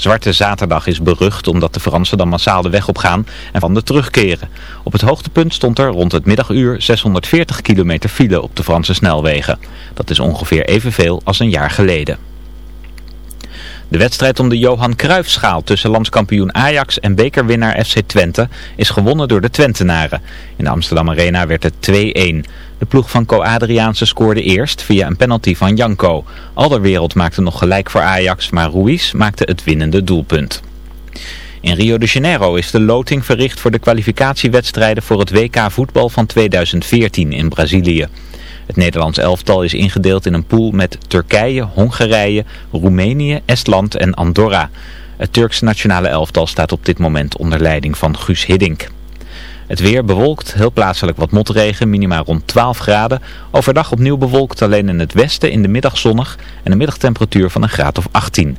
Zwarte Zaterdag is berucht omdat de Fransen dan massaal de weg op gaan en van de terugkeren. Op het hoogtepunt stond er rond het middaguur 640 kilometer file op de Franse snelwegen. Dat is ongeveer evenveel als een jaar geleden. De wedstrijd om de Johan Cruijffschaal tussen landskampioen Ajax en bekerwinnaar FC Twente is gewonnen door de Twentenaren. In de Amsterdam Arena werd het 2-1. De ploeg van Co Adriaanse scoorde eerst via een penalty van Janko. Alderwereld maakte nog gelijk voor Ajax, maar Ruiz maakte het winnende doelpunt. In Rio de Janeiro is de loting verricht voor de kwalificatiewedstrijden voor het WK voetbal van 2014 in Brazilië. Het Nederlands elftal is ingedeeld in een pool met Turkije, Hongarije, Roemenië, Estland en Andorra. Het Turks nationale elftal staat op dit moment onder leiding van Guus Hiddink. Het weer bewolkt, heel plaatselijk wat motregen, minimaal rond 12 graden. Overdag opnieuw bewolkt, alleen in het westen in de middag zonnig en een middagtemperatuur van een graad of 18.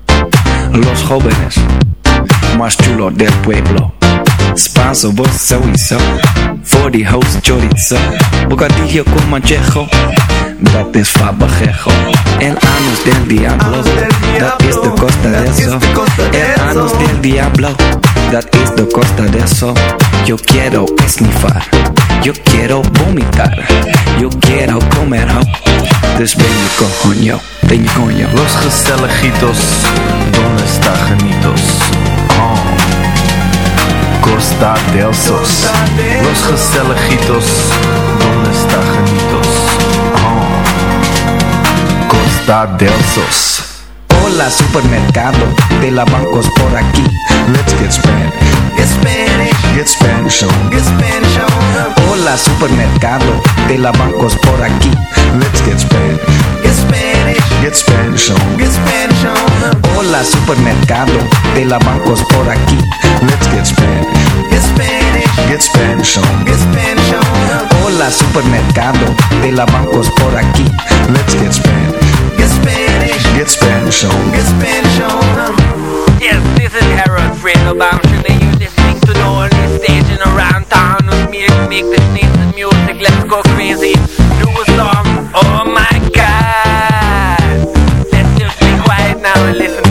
Los jóvenes más chulos del pueblo. Spanso, vos sowieso. Die host chorizo. Bocadillo con manchejo. Dat is fabajejo. El anus del diablo. Dat is de costa de eso. El anus del diablo. Dat is de costa de eso. Yo quiero esnifar. Yo quiero vomitar. Yo quiero comer ho. Dus ben je. Los Gestelejitos, ¿dónde está Janitos? Oh. Costa del Sos. Los Gestelejitos, ¿dónde está Janitos? Oh. Costa del Sos. Hola supermercado de la bancos por aquí. Let's get Spanish. Get Spanish, Get Spanish on. get Spanish on. Hola supermercado de la bancos por aquí. Let's get Spanish. Get Spanish, Get Spanish on. get Spanish on. Hola supermercado de la bancos por aquí. Let's get Spanish. Get Spanish, Get Spanish on. get Spanish on. Hola supermercado de la bancos por aquí. Let's get Spanish. Get Spanish, Get Spanish on. get Spanish on. Yes, this is Harold Friedelbaum, and you listening to the only station around town with me to make this nice music. Let's go crazy. Do a song. Oh my god. Let's just be quiet now and listen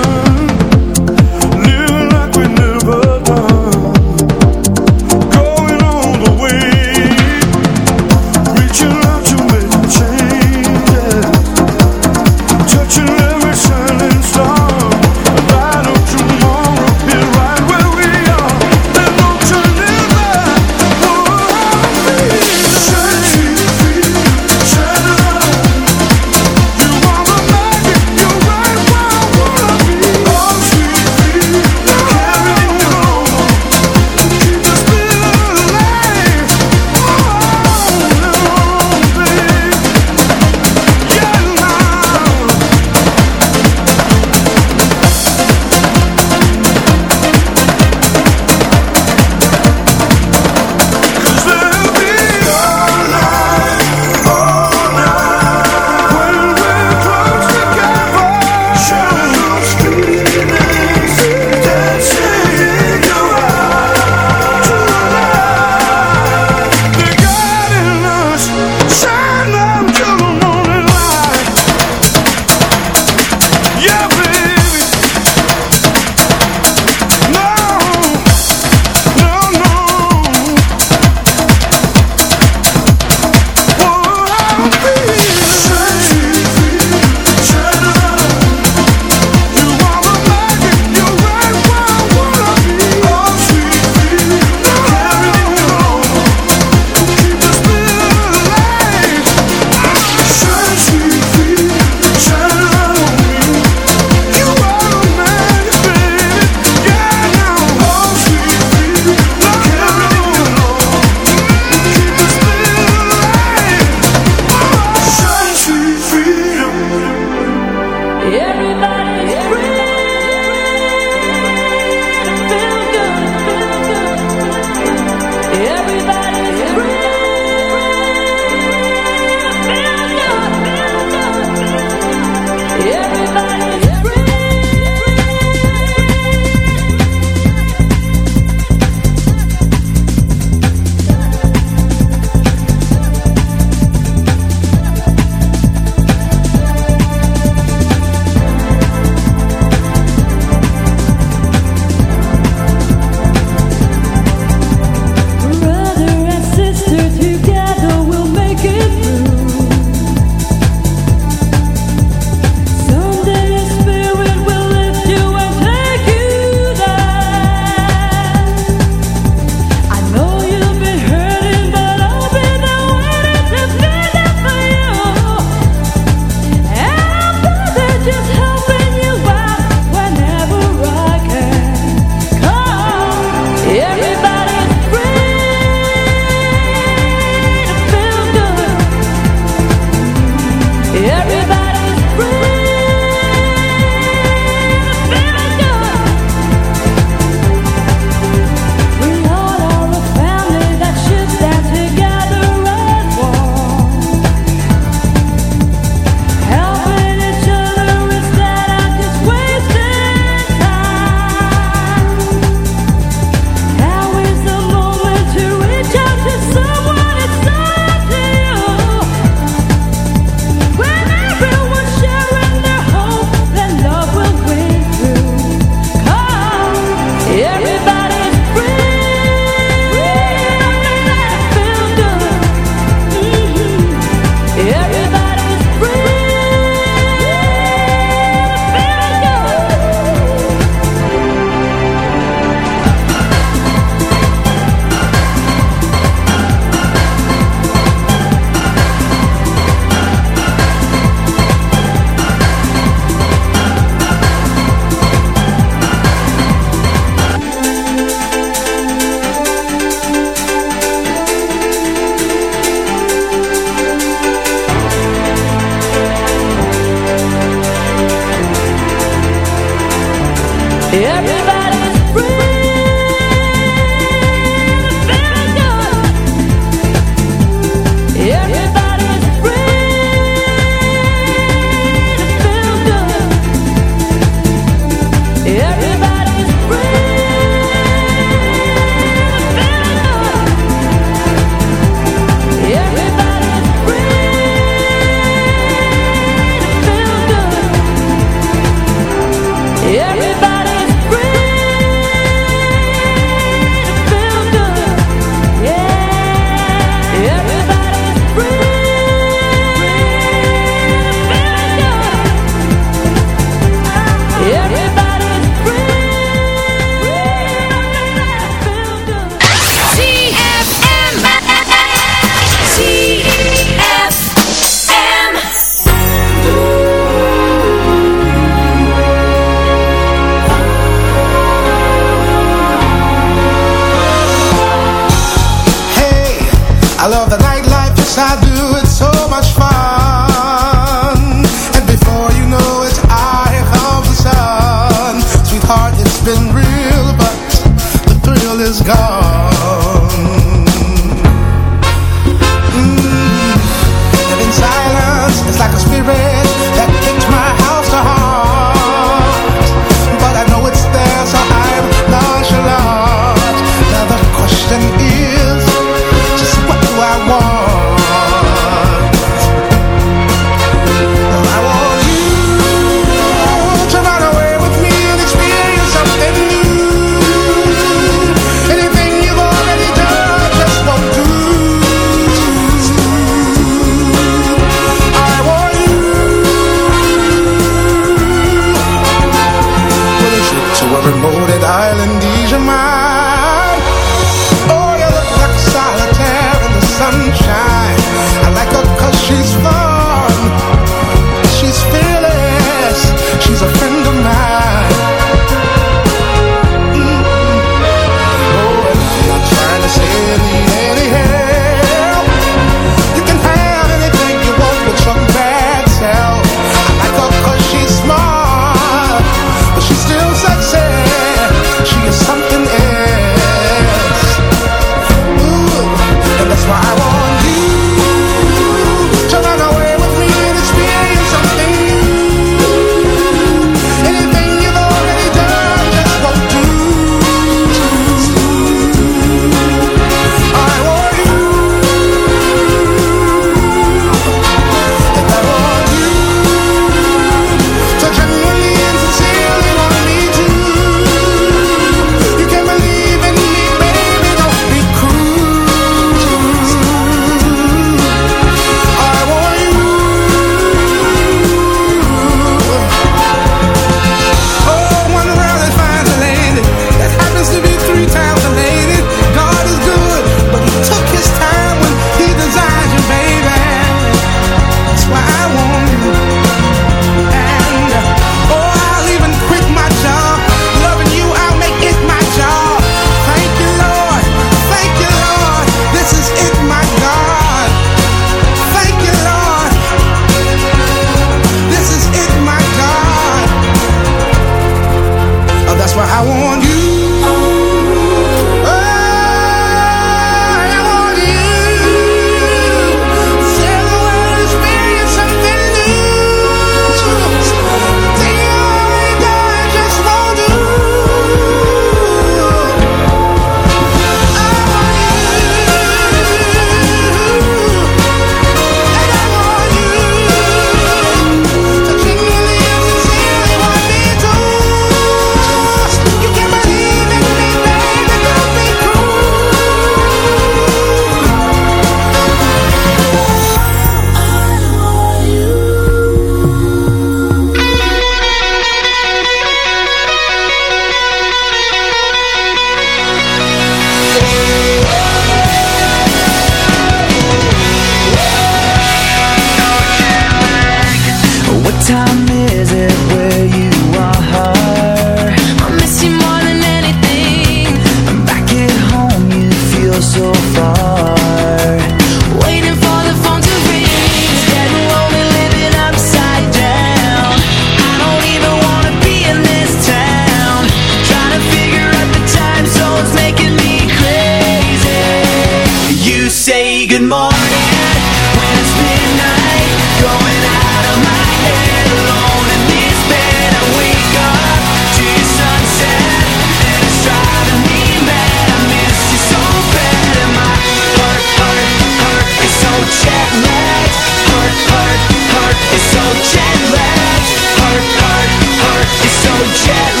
Jet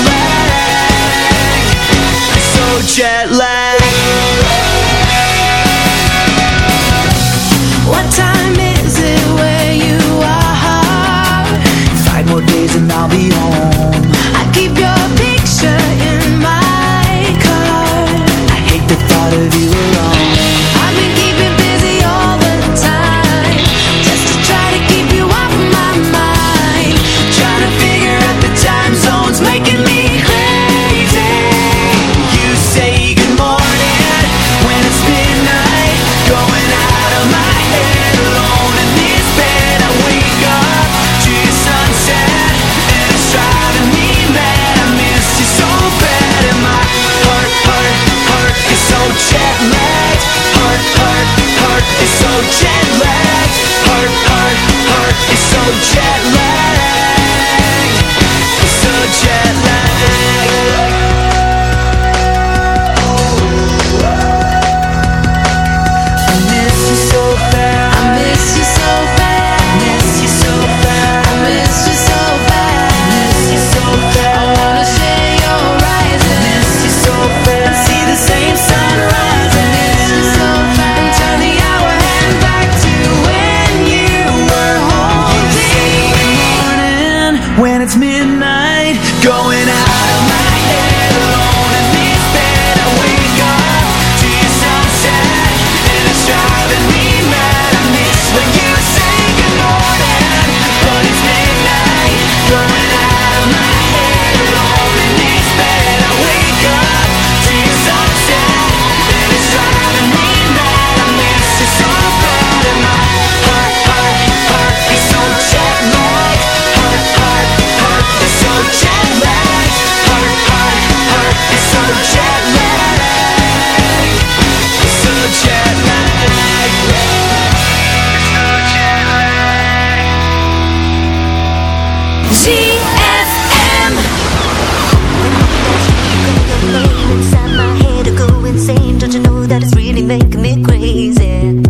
be making me crazy.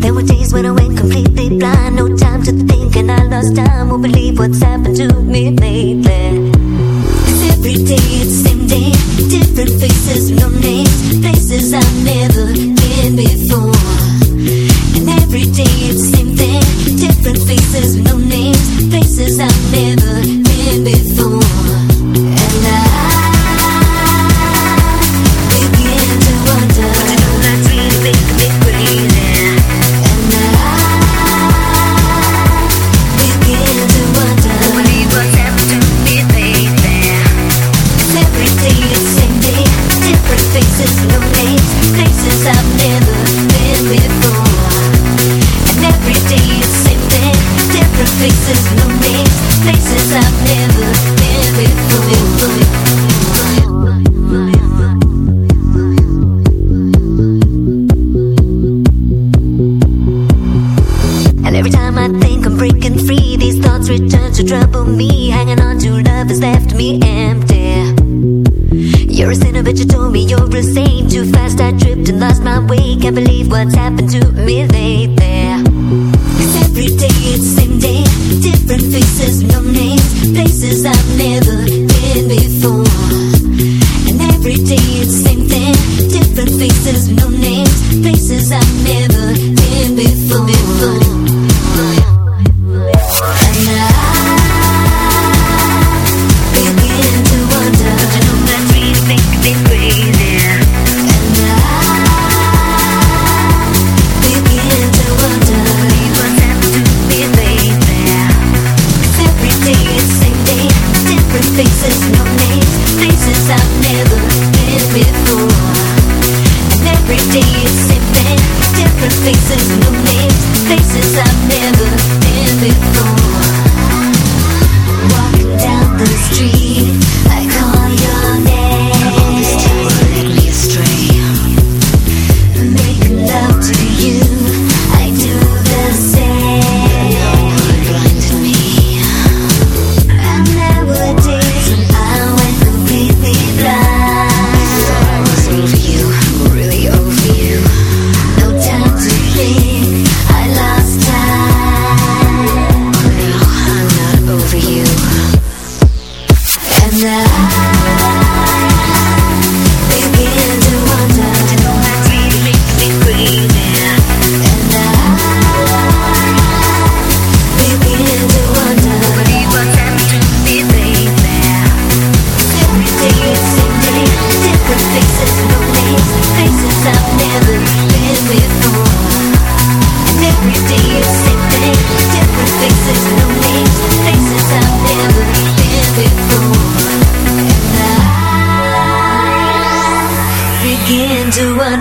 There were days when I went completely blind, no time to think, and I lost time. Won't believe what's happened to me. and lost my way. Can't believe what's happened to me lately. Cause every day it's the same day, different faces, no names, places I've never been before. And every day it's the same thing, different faces, no names, places I've never been before. before.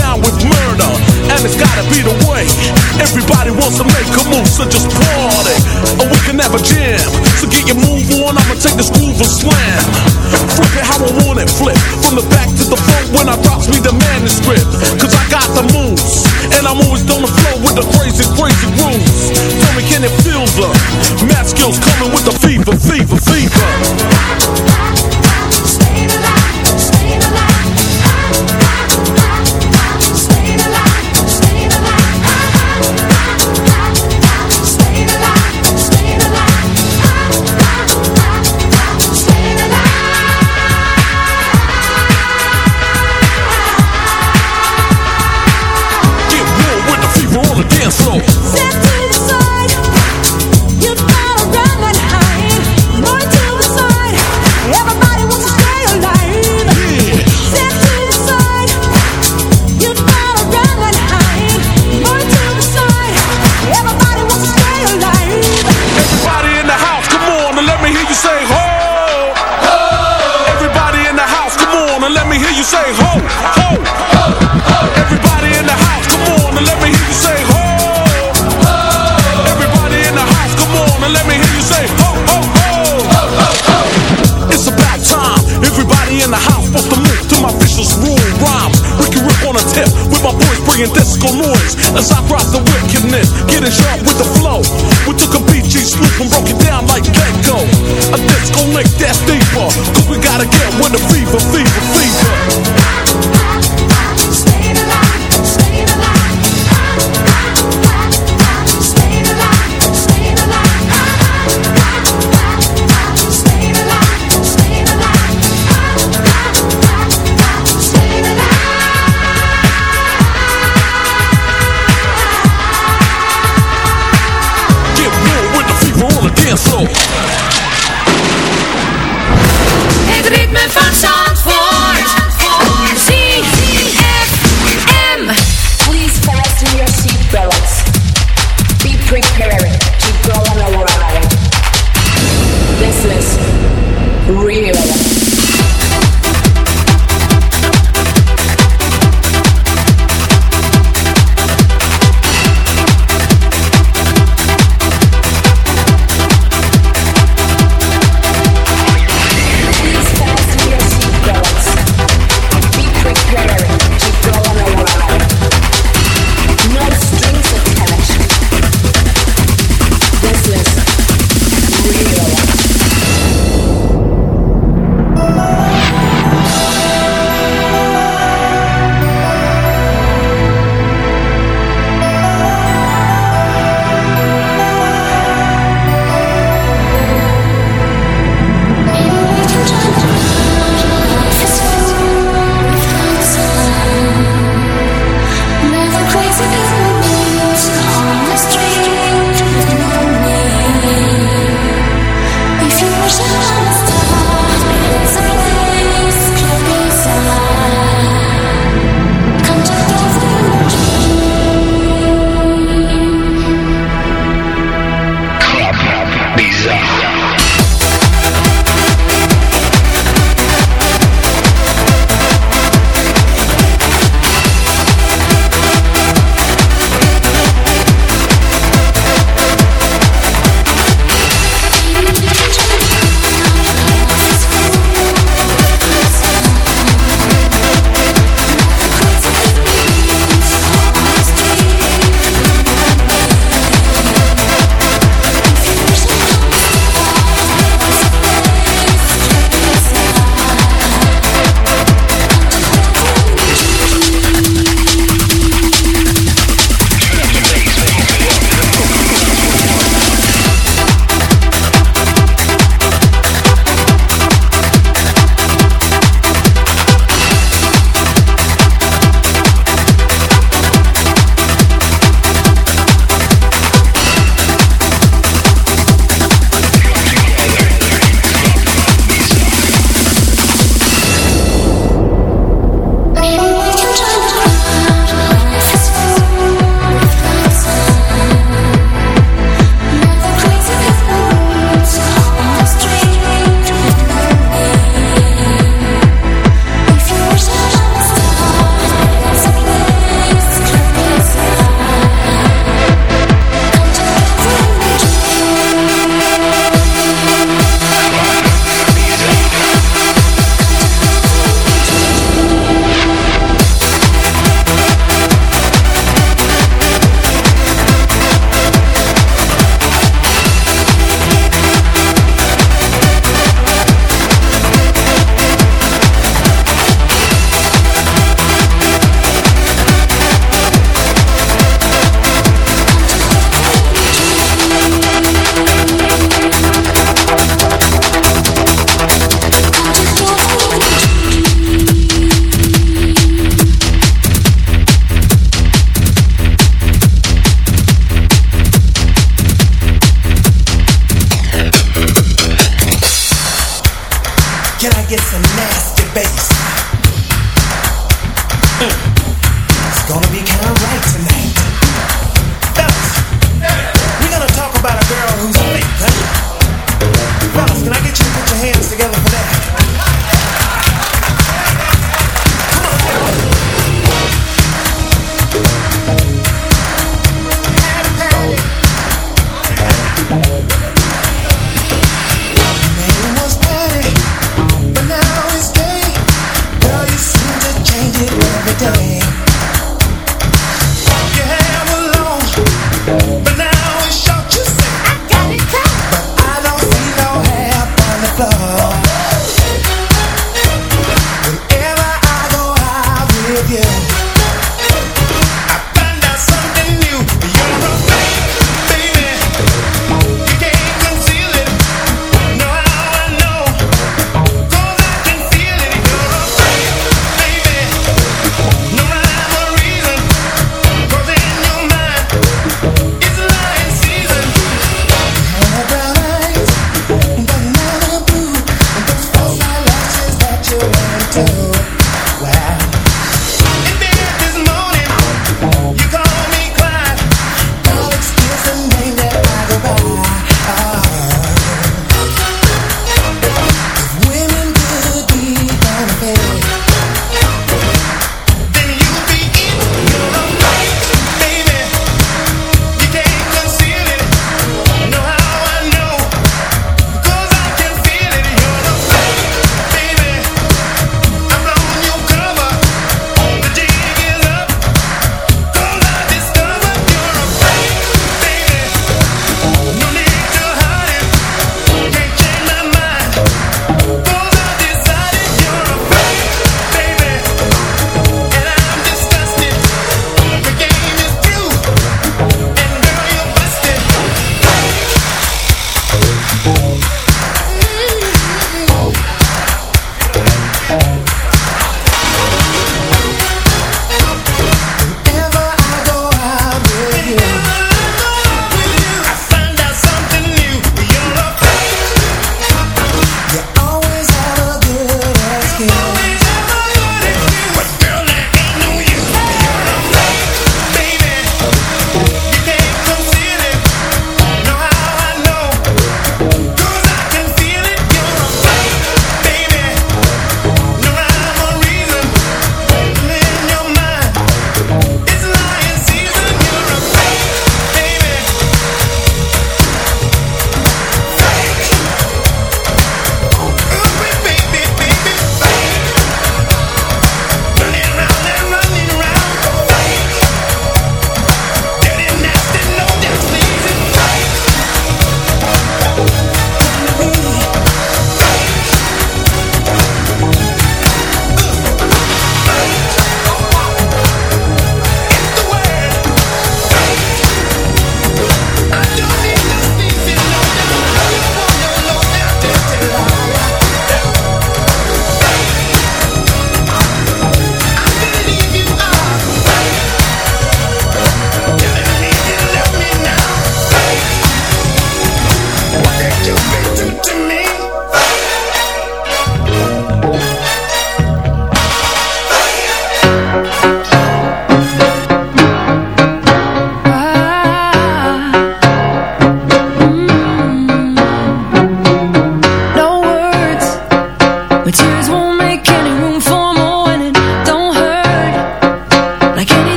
Down with murder. And it's gotta be the way. Everybody wants to make a move, so just party. Or we can have a jam. So get your move on, I'ma take this groove and slam. Flip it how I want it, flip. From the back to the front when I drops me the manuscript. Cause I got the moves. And I'm always on the flow with the crazy, crazy grooves. Tell me, can it feel the math skills coming with the fever, fever, fever? Bringing noise as I drop the wickedness, getting sharp with the flow. We took a BG swoop and broke it down like Gecko. A disco lick that's deeper, cause we gotta get with the fever,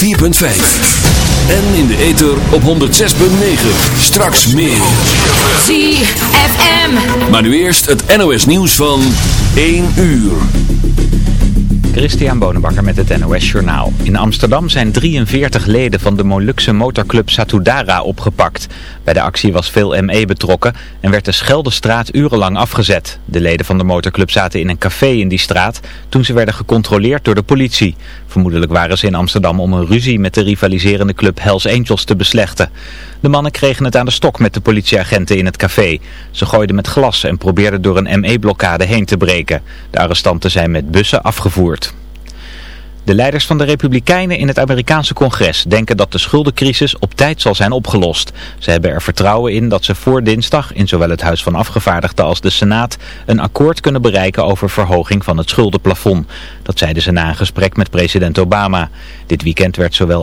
104.5. En in de ether op 106.9. Straks meer. ZFM. Maar nu eerst het NOS nieuws van 1 uur. Christian Bonenbakker met het NOS Journaal. In Amsterdam zijn 43 leden van de Molukse motorclub Satudara opgepakt. Bij de actie was veel ME betrokken en werd de Scheldestraat urenlang afgezet. De leden van de motorclub zaten in een café in die straat toen ze werden gecontroleerd door de politie. Vermoedelijk waren ze in Amsterdam om een ruzie met de rivaliserende club Hells Angels te beslechten. De mannen kregen het aan de stok met de politieagenten in het café. Ze gooiden met glas en probeerden door een ME-blokkade heen te breken. De arrestanten zijn met bussen afgevoerd. De leiders van de Republikeinen in het Amerikaanse congres denken dat de schuldencrisis op tijd zal zijn opgelost. Ze hebben er vertrouwen in dat ze voor dinsdag in zowel het Huis van Afgevaardigden als de Senaat een akkoord kunnen bereiken over verhoging van het schuldenplafond. Dat zeiden ze na een gesprek met president Obama. Dit weekend werd zowel